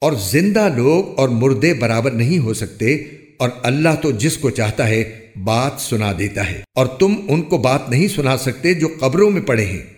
اور زندہ لوگ اور مردے برابر نہیں ہو سکتے، اور اللہ تو جس کو چاہتا ہے، بات سنا دیتا ہے۔ اور تم ان کو بات نہیں سنا سکتے جو قبروں میں پڑے ہیں۔